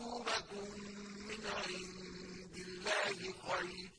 مغفورة من عند الله خير.